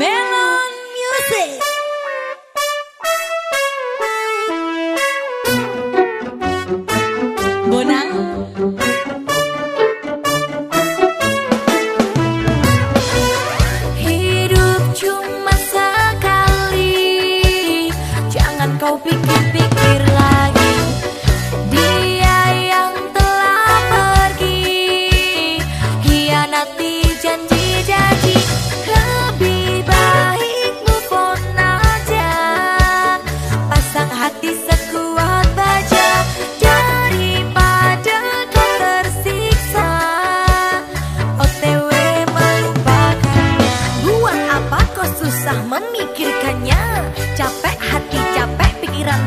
Melon Music.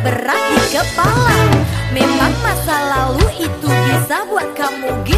berat di kepala. Memang masa lalu itu bisa buat kamu gila